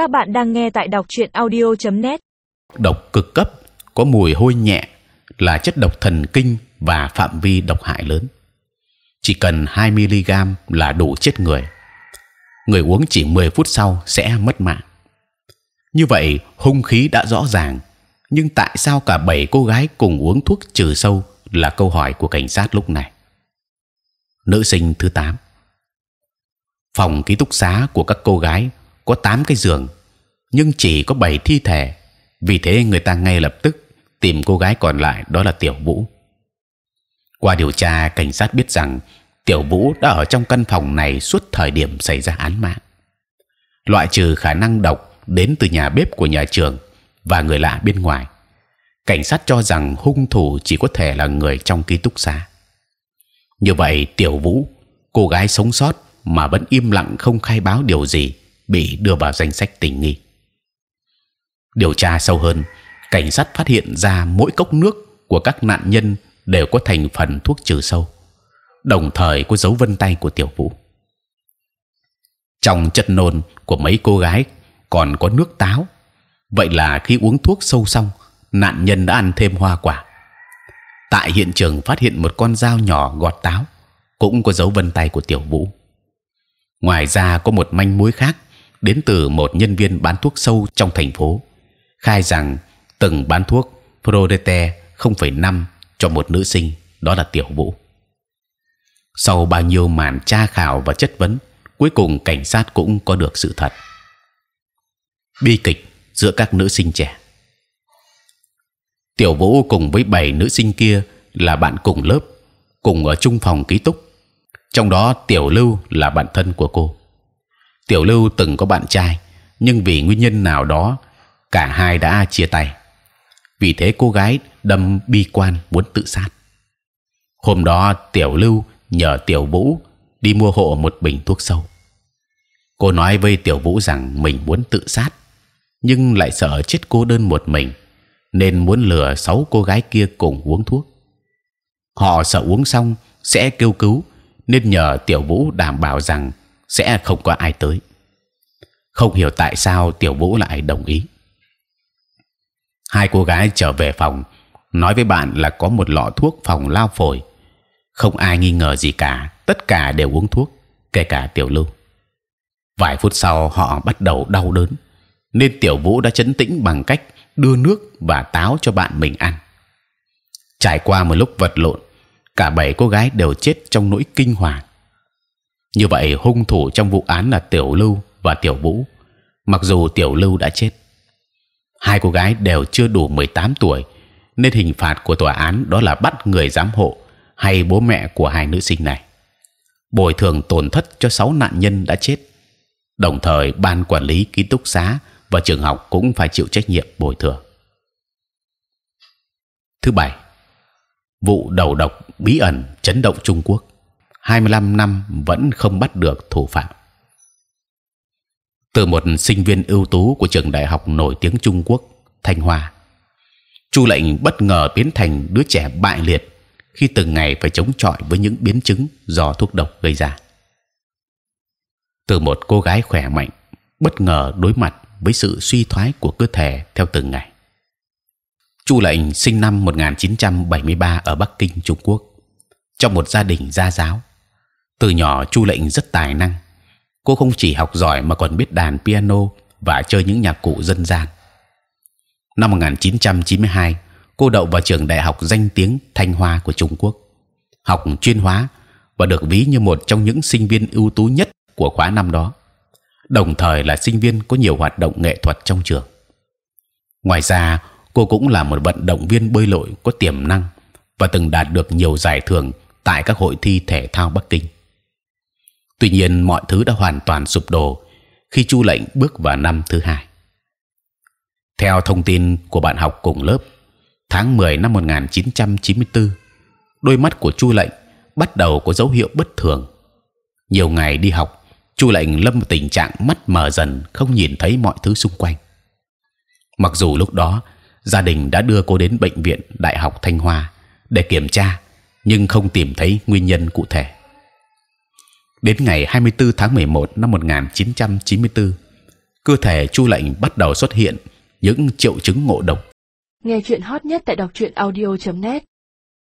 Các bạn đang nghe tại đọc truyện audio.net. Độc cực cấp có mùi hôi nhẹ là chất độc thần kinh và phạm vi độc hại lớn. Chỉ cần 2 mg là đủ chết người. Người uống chỉ 10 phút sau sẽ mất mạng. Như vậy hung khí đã rõ ràng, nhưng tại sao cả bảy cô gái cùng uống thuốc trừ sâu là câu hỏi của cảnh sát lúc này. Nữ sinh thứ 8 phòng ký túc xá của các cô gái có 8 cái giường, nhưng chỉ có 7 thi thể. Vì thế người ta ngay lập tức tìm cô gái còn lại đó là Tiểu Vũ. Qua điều tra, cảnh sát biết rằng Tiểu Vũ đã ở trong căn phòng này suốt thời điểm xảy ra án mạng. Loại trừ khả năng độc đến từ nhà bếp của nhà trường và người lạ bên ngoài, cảnh sát cho rằng hung thủ chỉ có thể là người trong ký túc xá. Như vậy, Tiểu Vũ, cô gái sống sót mà vẫn im lặng không khai báo điều gì, bị đưa vào danh sách tình nghi. Điều tra sâu hơn, cảnh sát phát hiện ra mỗi cốc nước của các nạn nhân đều có thành phần thuốc trừ sâu, đồng thời có dấu vân tay của tiểu vũ. Trong chất nôn của mấy cô gái còn có nước táo. Vậy là khi uống thuốc sâu xong, nạn nhân đã ăn thêm hoa quả. Tại hiện trường phát hiện một con dao nhỏ gọt táo, cũng có dấu vân tay của tiểu vũ. Ngoài ra có một manh mối khác đến từ một nhân viên bán thuốc sâu trong thành phố, khai rằng từng bán thuốc Prodete 0,5 cho một nữ sinh, đó là Tiểu Vũ. Sau bao nhiêu màn tra khảo và chất vấn, cuối cùng cảnh sát cũng có được sự thật. Bi kịch giữa các nữ sinh trẻ. Tiểu Vũ cùng với bảy nữ sinh kia là bạn cùng lớp, cùng ở chung phòng ký túc trong đó tiểu lưu là bạn thân của cô tiểu lưu từng có bạn trai, nhưng vì nguyên nhân nào đó, cả hai đã chia tay. Vì thế cô gái đâm bi quan muốn tự sát. Hôm đó tiểu lưu nhờ tiểu vũ đi mua hộ một bình thuốc sâu. Cô nói với tiểu vũ rằng mình muốn tự sát, nhưng lại sợ chết cô đơn một mình, nên muốn lừa sáu cô gái kia cùng uống thuốc. Họ sợ uống xong sẽ kêu cứu, nên nhờ tiểu vũ đảm bảo rằng sẽ không có ai tới. Không hiểu tại sao tiểu vũ lại đồng ý. Hai cô gái trở về phòng nói với bạn là có một lọ thuốc phòng lao phổi. Không ai nghi ngờ gì cả, tất cả đều uống thuốc, kể cả tiểu lưu. Vài phút sau họ bắt đầu đau đớn, nên tiểu vũ đã chấn tĩnh bằng cách đưa nước và táo cho bạn mình ăn. Trải qua một lúc vật lộn, cả bảy cô gái đều chết trong nỗi kinh hoàng. Như vậy hung thủ trong vụ án là Tiểu Lưu và Tiểu Vũ. Mặc dù Tiểu Lưu đã chết, hai cô gái đều chưa đủ 18 tuổi, nên hình phạt của tòa án đó là bắt người giám hộ hay bố mẹ của hai nữ sinh này bồi thường tổn thất cho sáu nạn nhân đã chết. Đồng thời, ban quản lý ký túc xá và trường học cũng phải chịu trách nhiệm bồi thường. Thứ bảy, vụ đầu độc bí ẩn chấn động Trung Quốc 25 năm vẫn không bắt được thủ phạm. Từ một sinh viên ưu tú của trường đại học nổi tiếng Trung Quốc Thanh Hoa Chu lệnh bất ngờ biến thành đứa trẻ bại liệt khi từng ngày phải chống chọi với những biến chứng do thuốc độc gây ra. Từ một cô gái khỏe mạnh bất ngờ đối mặt với sự suy thoái của cơ thể theo từng ngày. Chu lệnh sinh năm 1973 ở Bắc Kinh, Trung Quốc, trong một gia đình gia giáo. Từ nhỏ Chu lệnh rất tài năng. Cô không chỉ học giỏi mà còn biết đàn piano và chơi những nhạc cụ dân gian. Năm 1992, cô đậu vào trường đại học danh tiếng Thanh Hoa của Trung Quốc, học chuyên hóa và được ví như một trong những sinh viên ưu tú nhất của khóa năm đó. Đồng thời là sinh viên có nhiều hoạt động nghệ thuật trong trường. Ngoài ra, cô cũng là một vận động viên bơi lội có tiềm năng và từng đạt được nhiều giải thưởng tại các hội thi thể thao Bắc Kinh. Tuy nhiên mọi thứ đã hoàn toàn sụp đổ khi Chu lệnh bước vào năm thứ hai. Theo thông tin của bạn học cùng lớp, tháng 10 năm 1994, đôi mắt của Chu lệnh bắt đầu có dấu hiệu bất thường. Nhiều ngày đi học, Chu lệnh lâm vào tình trạng mắt mờ dần, không nhìn thấy mọi thứ xung quanh. Mặc dù lúc đó gia đình đã đưa cô đến bệnh viện Đại học Thanh Hoa để kiểm tra, nhưng không tìm thấy nguyên nhân cụ thể. Đến ngày 24 tháng 11 năm 1994, cơ thể chu lệnh bắt đầu xuất hiện những triệu chứng ngộ độc. Nghe chuyện hot nhất tại đọc truyện audio.net